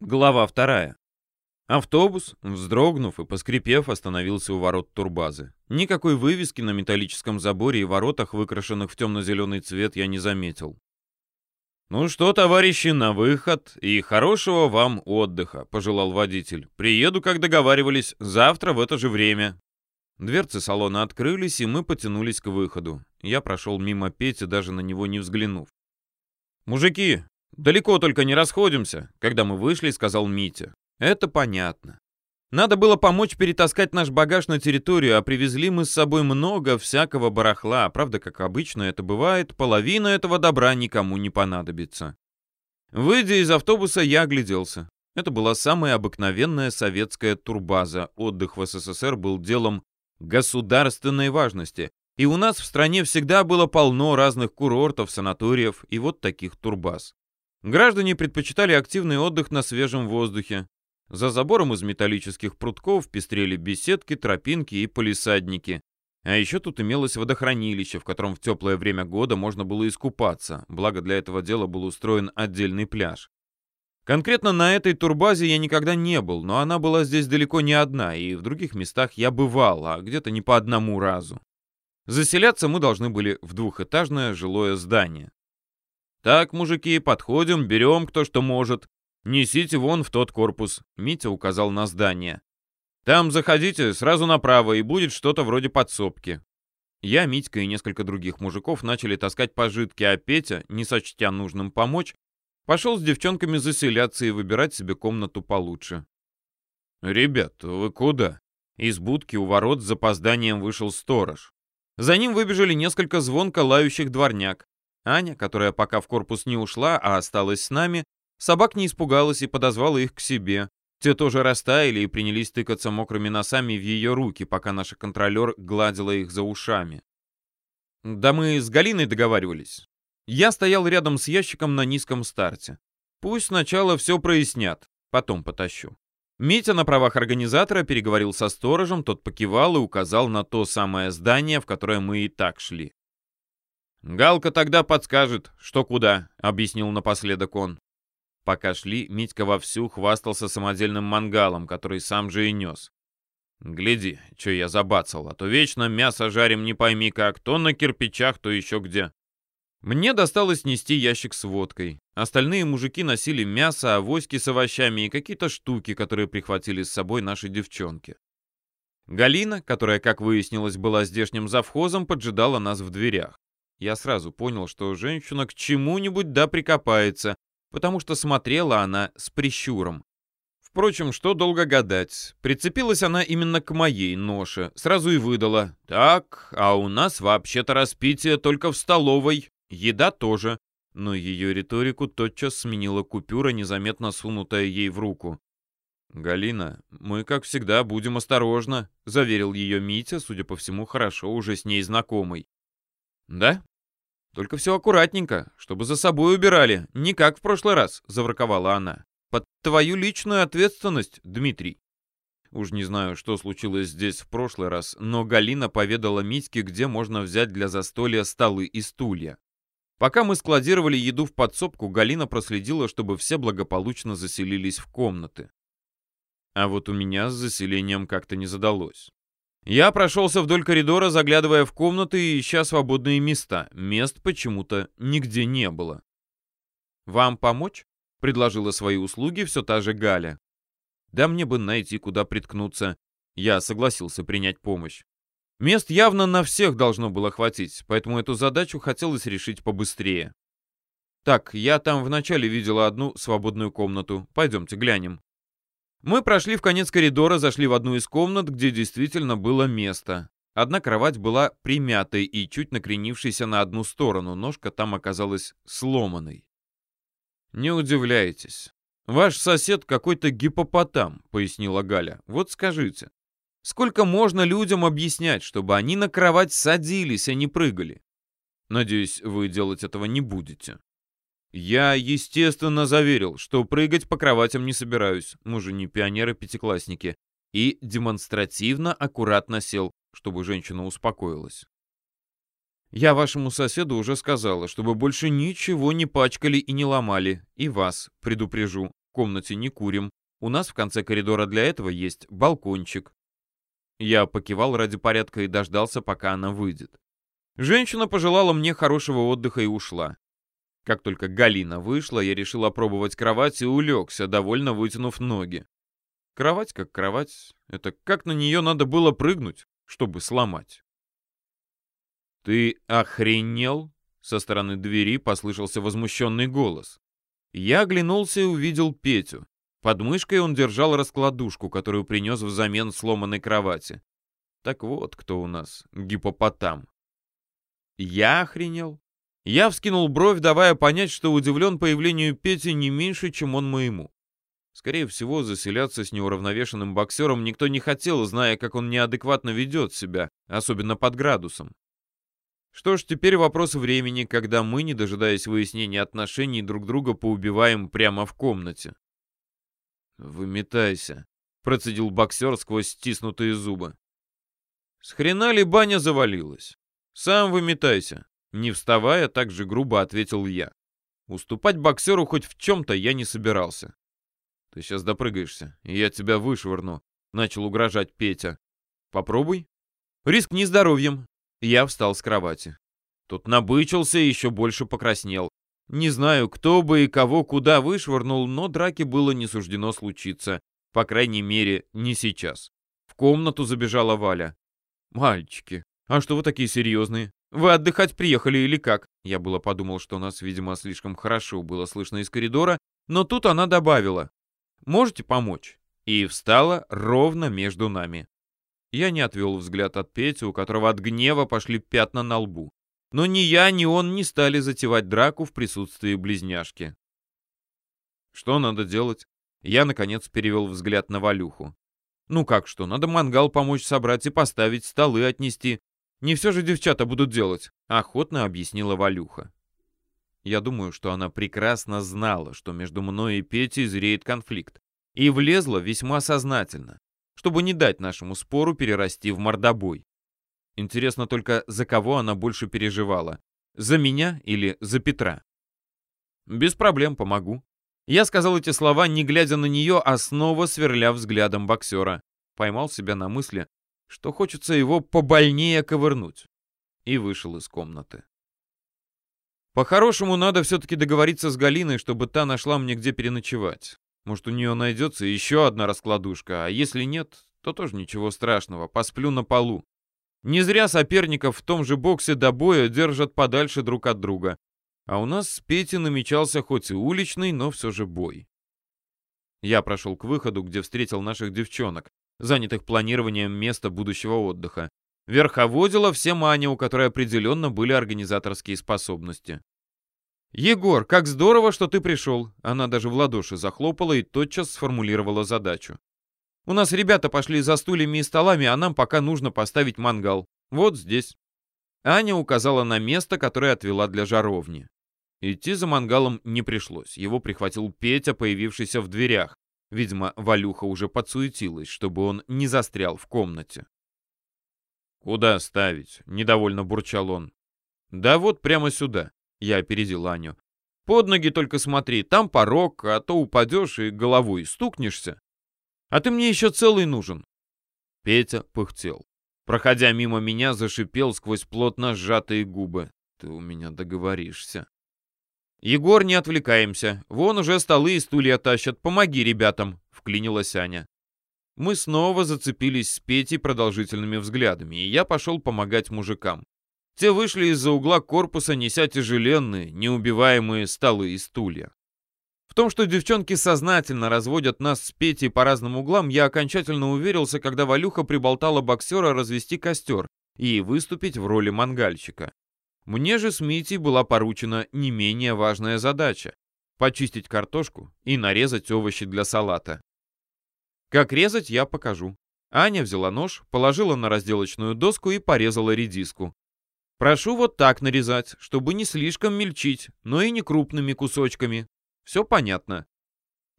Глава вторая. Автобус, вздрогнув и поскрипев, остановился у ворот турбазы. Никакой вывески на металлическом заборе и воротах, выкрашенных в темно-зеленый цвет, я не заметил. «Ну что, товарищи, на выход и хорошего вам отдыха», — пожелал водитель. «Приеду, как договаривались, завтра в это же время». Дверцы салона открылись, и мы потянулись к выходу. Я прошел мимо Пети, даже на него не взглянув. «Мужики, далеко только не расходимся», — когда мы вышли, сказал Митя. «Это понятно. Надо было помочь перетаскать наш багаж на территорию, а привезли мы с собой много всякого барахла. Правда, как обычно это бывает, половина этого добра никому не понадобится». Выйдя из автобуса, я огляделся. Это была самая обыкновенная советская турбаза. Отдых в СССР был делом государственной важности. И у нас в стране всегда было полно разных курортов, санаториев и вот таких турбаз. Граждане предпочитали активный отдых на свежем воздухе. За забором из металлических прутков пестрели беседки, тропинки и полисадники. А еще тут имелось водохранилище, в котором в теплое время года можно было искупаться, благо для этого дела был устроен отдельный пляж. Конкретно на этой турбазе я никогда не был, но она была здесь далеко не одна, и в других местах я бывал, а где-то не по одному разу. Заселяться мы должны были в двухэтажное жилое здание. «Так, мужики, подходим, берем кто что может. Несите вон в тот корпус», — Митя указал на здание. «Там заходите сразу направо, и будет что-то вроде подсобки». Я, Митька и несколько других мужиков начали таскать пожитки, а Петя, не сочтя нужным помочь, Пошел с девчонками заселяться и выбирать себе комнату получше. «Ребят, вы куда?» Из будки у ворот с запозданием вышел сторож. За ним выбежали несколько звонко лающих дворняк. Аня, которая пока в корпус не ушла, а осталась с нами, собак не испугалась и подозвала их к себе. Те тоже растаяли и принялись тыкаться мокрыми носами в ее руки, пока наша контролер гладила их за ушами. «Да мы с Галиной договаривались. Я стоял рядом с ящиком на низком старте. Пусть сначала все прояснят, потом потащу. Митя на правах организатора переговорил со сторожем, тот покивал и указал на то самое здание, в которое мы и так шли. «Галка тогда подскажет, что куда», — объяснил напоследок он. Пока шли, Митька вовсю хвастался самодельным мангалом, который сам же и нес. «Гляди, что я забацал, а то вечно мясо жарим не пойми как, то на кирпичах, то еще где». Мне досталось нести ящик с водкой. Остальные мужики носили мясо, авоськи с овощами и какие-то штуки, которые прихватили с собой наши девчонки. Галина, которая, как выяснилось, была здешним завхозом, поджидала нас в дверях. Я сразу понял, что женщина к чему-нибудь да прикопается, потому что смотрела она с прищуром. Впрочем, что долго гадать. Прицепилась она именно к моей ноше. Сразу и выдала. «Так, а у нас вообще-то распитие только в столовой. Еда тоже, но ее риторику тотчас сменила купюра, незаметно сунутая ей в руку. «Галина, мы, как всегда, будем осторожно», — заверил ее Митя, судя по всему, хорошо уже с ней знакомый. «Да? Только все аккуратненько, чтобы за собой убирали, не как в прошлый раз», — заворковала она. «Под твою личную ответственность, Дмитрий». Уж не знаю, что случилось здесь в прошлый раз, но Галина поведала Митьке, где можно взять для застолья столы и стулья. Пока мы складировали еду в подсобку, Галина проследила, чтобы все благополучно заселились в комнаты. А вот у меня с заселением как-то не задалось. Я прошелся вдоль коридора, заглядывая в комнаты и ища свободные места. Мест почему-то нигде не было. «Вам помочь?» — предложила свои услуги все та же Галя. «Да мне бы найти, куда приткнуться». Я согласился принять помощь. Мест явно на всех должно было хватить, поэтому эту задачу хотелось решить побыстрее. Так, я там вначале видела одну свободную комнату. Пойдемте глянем. Мы прошли в конец коридора, зашли в одну из комнат, где действительно было место. Одна кровать была примятой и чуть накренившейся на одну сторону, ножка там оказалась сломанной. «Не удивляйтесь. Ваш сосед какой-то гипопотам», — пояснила Галя. «Вот скажите, Сколько можно людям объяснять, чтобы они на кровать садились, а не прыгали? Надеюсь, вы делать этого не будете. Я, естественно, заверил, что прыгать по кроватям не собираюсь, мы же не пионеры-пятиклассники, и демонстративно аккуратно сел, чтобы женщина успокоилась. Я вашему соседу уже сказала, чтобы больше ничего не пачкали и не ломали, и вас предупрежу, комнате не курим. У нас в конце коридора для этого есть балкончик. Я покивал ради порядка и дождался, пока она выйдет. Женщина пожелала мне хорошего отдыха и ушла. Как только Галина вышла, я решил опробовать кровать и улегся, довольно вытянув ноги. Кровать как кровать. Это как на нее надо было прыгнуть, чтобы сломать. «Ты охренел?» — со стороны двери послышался возмущенный голос. Я оглянулся и увидел Петю. Под мышкой он держал раскладушку, которую принес взамен сломанной кровати. Так вот, кто у нас гипопотам. Я охренел. Я вскинул бровь, давая понять, что удивлен появлению Пети не меньше, чем он моему. Скорее всего, заселяться с неуравновешенным боксером никто не хотел, зная, как он неадекватно ведет себя, особенно под градусом. Что ж, теперь вопрос времени, когда мы, не дожидаясь выяснения отношений, друг друга поубиваем прямо в комнате. «Выметайся», — процедил боксер сквозь стиснутые зубы. С хрена ли баня завалилась? Сам выметайся. Не вставая, так же грубо ответил я. Уступать боксеру хоть в чем-то я не собирался. Ты сейчас допрыгаешься, и я тебя вышвырну, начал угрожать Петя. Попробуй. Риск не здоровьем. Я встал с кровати. Тут набычился и еще больше покраснел. Не знаю, кто бы и кого куда вышвырнул, но драки было не суждено случиться. По крайней мере, не сейчас. В комнату забежала Валя. «Мальчики, а что вы такие серьезные? Вы отдыхать приехали или как?» Я было подумал, что нас, видимо, слишком хорошо было слышно из коридора, но тут она добавила. «Можете помочь?» И встала ровно между нами. Я не отвел взгляд от Пети, у которого от гнева пошли пятна на лбу. Но ни я, ни он не стали затевать драку в присутствии близняшки. Что надо делать? Я, наконец, перевел взгляд на Валюху. Ну как что, надо мангал помочь собрать и поставить, столы отнести. Не все же девчата будут делать, охотно объяснила Валюха. Я думаю, что она прекрасно знала, что между мной и Петей зреет конфликт, и влезла весьма сознательно чтобы не дать нашему спору перерасти в мордобой. Интересно только, за кого она больше переживала. За меня или за Петра? Без проблем помогу. Я сказал эти слова, не глядя на нее, а снова сверля взглядом боксера. Поймал себя на мысли, что хочется его побольнее ковырнуть. И вышел из комнаты. По-хорошему, надо все-таки договориться с Галиной, чтобы та нашла мне где переночевать. Может, у нее найдется еще одна раскладушка, а если нет, то тоже ничего страшного, посплю на полу. Не зря соперников в том же боксе до боя держат подальше друг от друга. А у нас с Петей намечался хоть и уличный, но все же бой. Я прошел к выходу, где встретил наших девчонок, занятых планированием места будущего отдыха. Верховодила все Маня, у которой определенно были организаторские способности. «Егор, как здорово, что ты пришел!» Она даже в ладоши захлопала и тотчас сформулировала задачу. «У нас ребята пошли за стульями и столами, а нам пока нужно поставить мангал. Вот здесь». Аня указала на место, которое отвела для жаровни. Идти за мангалом не пришлось. Его прихватил Петя, появившийся в дверях. Видимо, Валюха уже подсуетилась, чтобы он не застрял в комнате. «Куда ставить?» — недовольно бурчал он. «Да вот прямо сюда». Я опередил Аню. «Под ноги только смотри, там порог, а то упадешь и головой стукнешься. А ты мне еще целый нужен». Петя пыхтел. Проходя мимо меня, зашипел сквозь плотно сжатые губы. «Ты у меня договоришься». «Егор, не отвлекаемся. Вон уже столы и стулья тащат. Помоги ребятам», — вклинилась Аня. Мы снова зацепились с Петей продолжительными взглядами, и я пошел помогать мужикам. Те вышли из-за угла корпуса, неся тяжеленные, неубиваемые столы и стулья. В том, что девчонки сознательно разводят нас с Петей по разным углам, я окончательно уверился, когда Валюха приболтала боксера развести костер и выступить в роли мангальщика. Мне же с Митей была поручена не менее важная задача — почистить картошку и нарезать овощи для салата. Как резать, я покажу. Аня взяла нож, положила на разделочную доску и порезала редиску. Прошу вот так нарезать, чтобы не слишком мельчить, но и не крупными кусочками. Все понятно.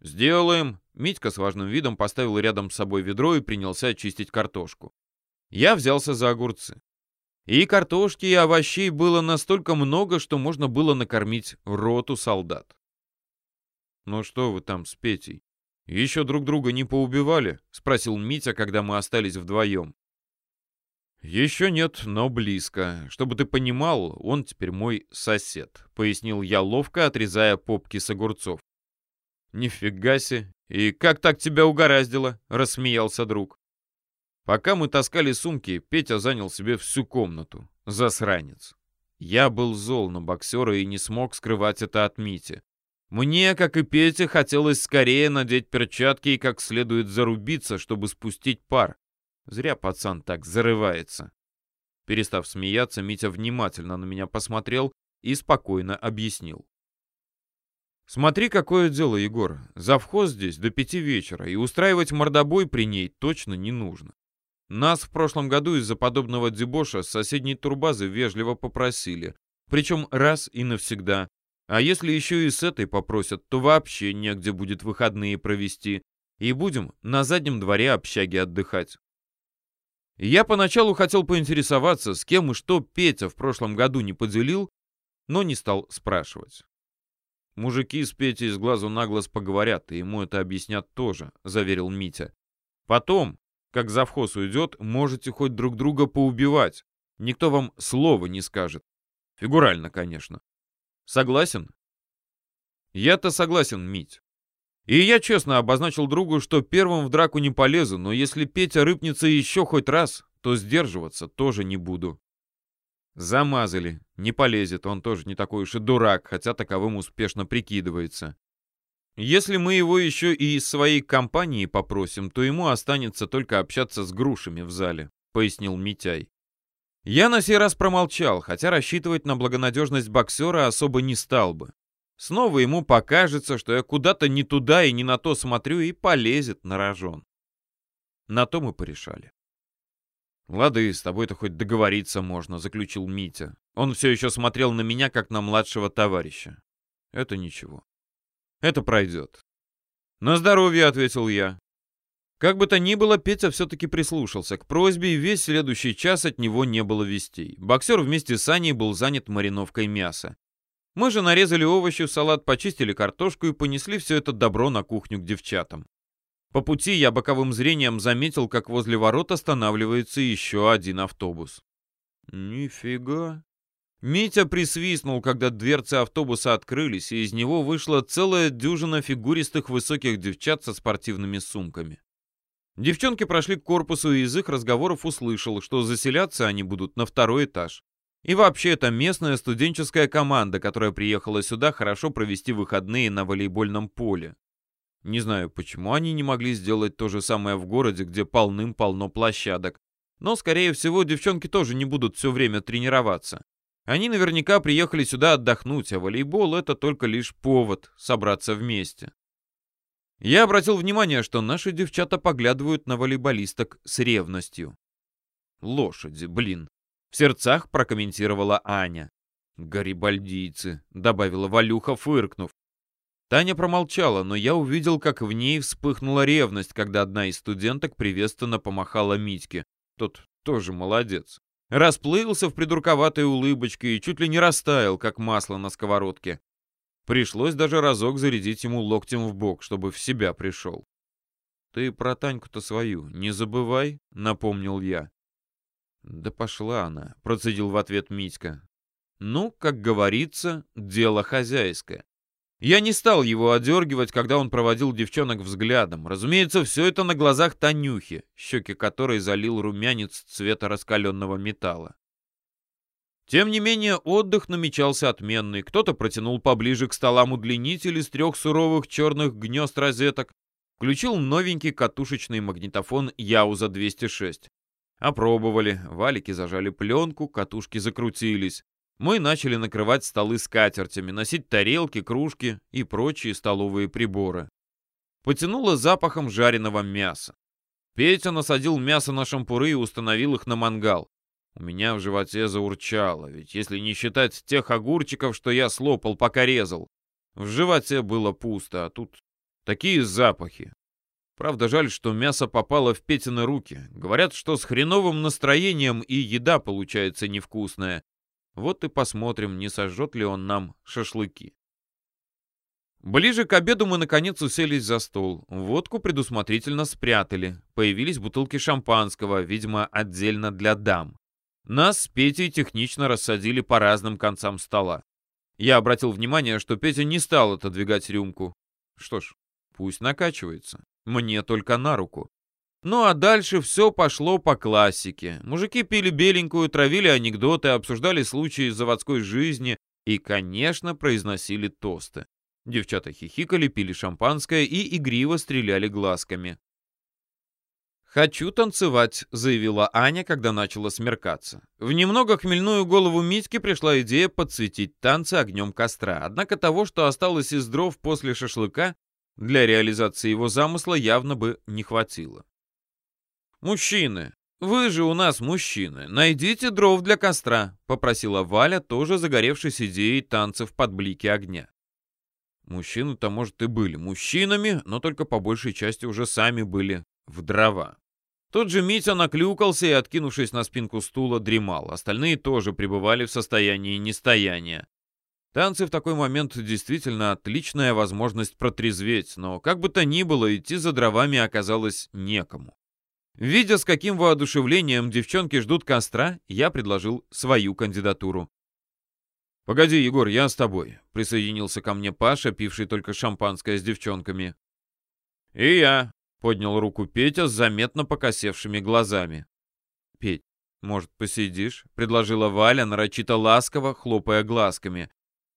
Сделаем. Митька с важным видом поставил рядом с собой ведро и принялся очистить картошку. Я взялся за огурцы. И картошки, и овощей было настолько много, что можно было накормить роту солдат. «Ну что вы там с Петей? Еще друг друга не поубивали?» — спросил Митя, когда мы остались вдвоем. «Еще нет, но близко. Чтобы ты понимал, он теперь мой сосед», — пояснил я ловко, отрезая попки с огурцов. «Нифига себе! И как так тебя угораздило?» — рассмеялся друг. Пока мы таскали сумки, Петя занял себе всю комнату. Засранец. Я был зол на боксера и не смог скрывать это от Мити. Мне, как и Пете, хотелось скорее надеть перчатки и как следует зарубиться, чтобы спустить пар. Зря пацан так зарывается. Перестав смеяться, Митя внимательно на меня посмотрел и спокойно объяснил. «Смотри, какое дело, Егор. Завхоз здесь до пяти вечера, и устраивать мордобой при ней точно не нужно. Нас в прошлом году из-за подобного дебоша с соседней турбазы вежливо попросили. Причем раз и навсегда. А если еще и с этой попросят, то вообще негде будет выходные провести. И будем на заднем дворе общаги отдыхать. Я поначалу хотел поинтересоваться, с кем и что Петя в прошлом году не поделил, но не стал спрашивать. «Мужики с Петей с глазу на глаз поговорят, и ему это объяснят тоже», — заверил Митя. «Потом, как завхоз уйдет, можете хоть друг друга поубивать. Никто вам слова не скажет. Фигурально, конечно. Согласен?» «Я-то согласен, Мить. И я честно обозначил другу, что первым в драку не полезу, но если Петя рыпнется еще хоть раз, то сдерживаться тоже не буду. Замазали. Не полезет, он тоже не такой уж и дурак, хотя таковым успешно прикидывается. Если мы его еще и из своей компании попросим, то ему останется только общаться с грушами в зале, пояснил Митяй. Я на сей раз промолчал, хотя рассчитывать на благонадежность боксера особо не стал бы. Снова ему покажется, что я куда-то не туда и не на то смотрю, и полезет на рожон. На то мы порешали. «Лады, с тобой-то хоть договориться можно», — заключил Митя. Он все еще смотрел на меня, как на младшего товарища. «Это ничего. Это пройдет». «На здоровье», — ответил я. Как бы то ни было, Петя все-таки прислушался к просьбе, и весь следующий час от него не было вестей. Боксер вместе с Аней был занят мариновкой мяса. Мы же нарезали овощи в салат, почистили картошку и понесли все это добро на кухню к девчатам. По пути я боковым зрением заметил, как возле ворот останавливается еще один автобус. Нифига. Митя присвистнул, когда дверцы автобуса открылись, и из него вышла целая дюжина фигуристых высоких девчат со спортивными сумками. Девчонки прошли к корпусу, и из их разговоров услышал, что заселяться они будут на второй этаж. И вообще, это местная студенческая команда, которая приехала сюда хорошо провести выходные на волейбольном поле. Не знаю, почему они не могли сделать то же самое в городе, где полным-полно площадок. Но, скорее всего, девчонки тоже не будут все время тренироваться. Они наверняка приехали сюда отдохнуть, а волейбол — это только лишь повод собраться вместе. Я обратил внимание, что наши девчата поглядывают на волейболисток с ревностью. Лошади, блин. В сердцах прокомментировала Аня. «Гарибальдийцы», — добавила Валюха, фыркнув. Таня промолчала, но я увидел, как в ней вспыхнула ревность, когда одна из студенток приветственно помахала Митьке. Тот тоже молодец. Расплылся в придурковатой улыбочке и чуть ли не растаял, как масло на сковородке. Пришлось даже разок зарядить ему локтем в бок, чтобы в себя пришел. «Ты про Таньку-то свою не забывай», — напомнил я. «Да пошла она», — процедил в ответ Митька. «Ну, как говорится, дело хозяйское». Я не стал его одергивать, когда он проводил девчонок взглядом. Разумеется, все это на глазах Танюхи, щеки которой залил румянец цвета раскаленного металла. Тем не менее, отдых намечался отменный. Кто-то протянул поближе к столам удлинитель из трех суровых черных гнезд розеток, включил новенький катушечный магнитофон Яуза 206. Опробовали, валики зажали пленку, катушки закрутились. Мы начали накрывать столы скатертями, носить тарелки, кружки и прочие столовые приборы. Потянуло запахом жареного мяса. Петя насадил мясо на шампуры и установил их на мангал. У меня в животе заурчало, ведь если не считать тех огурчиков, что я слопал, пока резал, в животе было пусто, а тут такие запахи. Правда, жаль, что мясо попало в Петины руки. Говорят, что с хреновым настроением и еда получается невкусная. Вот и посмотрим, не сожжет ли он нам шашлыки. Ближе к обеду мы наконец уселись за стол. Водку предусмотрительно спрятали. Появились бутылки шампанского, видимо, отдельно для дам. Нас с Петей технично рассадили по разным концам стола. Я обратил внимание, что Петя не стал отодвигать рюмку. Что ж, пусть накачивается. Мне только на руку. Ну а дальше все пошло по классике. Мужики пили беленькую, травили анекдоты, обсуждали случаи заводской жизни и, конечно, произносили тосты. Девчата хихикали, пили шампанское и игриво стреляли глазками. «Хочу танцевать», — заявила Аня, когда начала смеркаться. В немного хмельную голову Митьки пришла идея подсветить танцы огнем костра. Однако того, что осталось из дров после шашлыка, для реализации его замысла явно бы не хватило. «Мужчины, вы же у нас мужчины, найдите дров для костра», — попросила Валя, тоже загоревшись идеей танцев под блики огня. Мужчины-то, может, и были мужчинами, но только по большей части уже сами были в дрова. Тот же Митя наклюкался и, откинувшись на спинку стула, дремал. Остальные тоже пребывали в состоянии нестояния. Танцы в такой момент действительно отличная возможность протрезветь, но как бы то ни было, идти за дровами оказалось некому. Видя, с каким воодушевлением девчонки ждут костра, я предложил свою кандидатуру. «Погоди, Егор, я с тобой», — присоединился ко мне Паша, пивший только шампанское с девчонками. «И я», — поднял руку Петя с заметно покосевшими глазами. «Петь, может, посидишь?» — предложила Валя, нарочито ласково, хлопая глазками.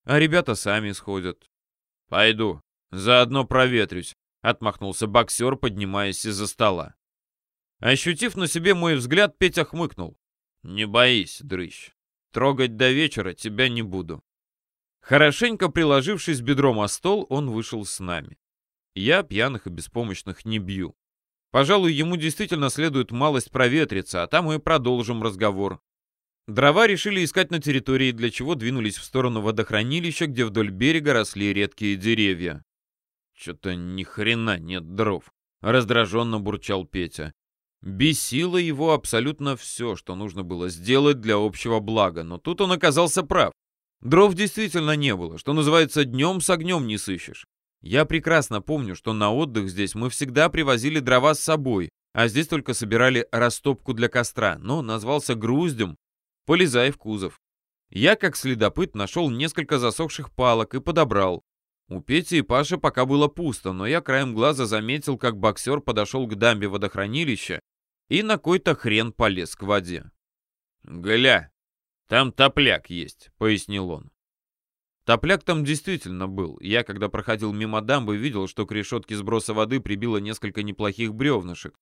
«А ребята сами сходят». «Пойду, заодно проветрюсь», — отмахнулся боксер, поднимаясь из-за стола. Ощутив на себе мой взгляд, Петя хмыкнул. «Не боись, дрыщ. Трогать до вечера тебя не буду». Хорошенько приложившись бедром о стол, он вышел с нами. Я пьяных и беспомощных не бью. Пожалуй, ему действительно следует малость проветриться, а там мы продолжим разговор. Дрова решили искать на территории, для чего двинулись в сторону водохранилища, где вдоль берега росли редкие деревья. «Чё-то ни хрена нет дров», — раздраженно бурчал Петя. Бесило его абсолютно все, что нужно было сделать для общего блага, но тут он оказался прав. Дров действительно не было, что называется, днем с огнем не сыщешь. Я прекрасно помню, что на отдых здесь мы всегда привозили дрова с собой, а здесь только собирали растопку для костра, но назвался груздем, полезай в кузов. Я, как следопыт, нашел несколько засохших палок и подобрал. У Пети и Паши пока было пусто, но я краем глаза заметил, как боксер подошел к дамбе водохранилища и на кой-то хрен полез к воде. «Гля, там топляк есть», — пояснил он. Топляк там действительно был. Я, когда проходил мимо дамбы, видел, что к решетке сброса воды прибило несколько неплохих бревнышек.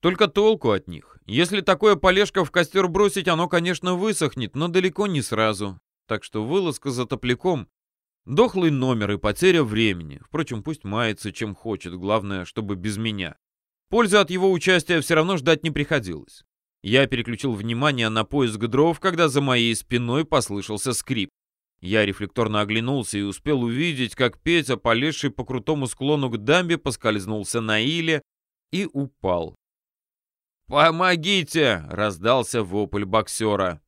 Только толку от них. Если такое полежка в костер бросить, оно, конечно, высохнет, но далеко не сразу. Так что вылазка за топляком — дохлый номер и потеря времени. Впрочем, пусть мается чем хочет, главное, чтобы без меня. Пользы от его участия все равно ждать не приходилось. Я переключил внимание на поиск дров, когда за моей спиной послышался скрип. Я рефлекторно оглянулся и успел увидеть, как Петя, полезший по крутому склону к дамбе, поскользнулся на иле и упал. «Помогите!» — раздался вопль боксера.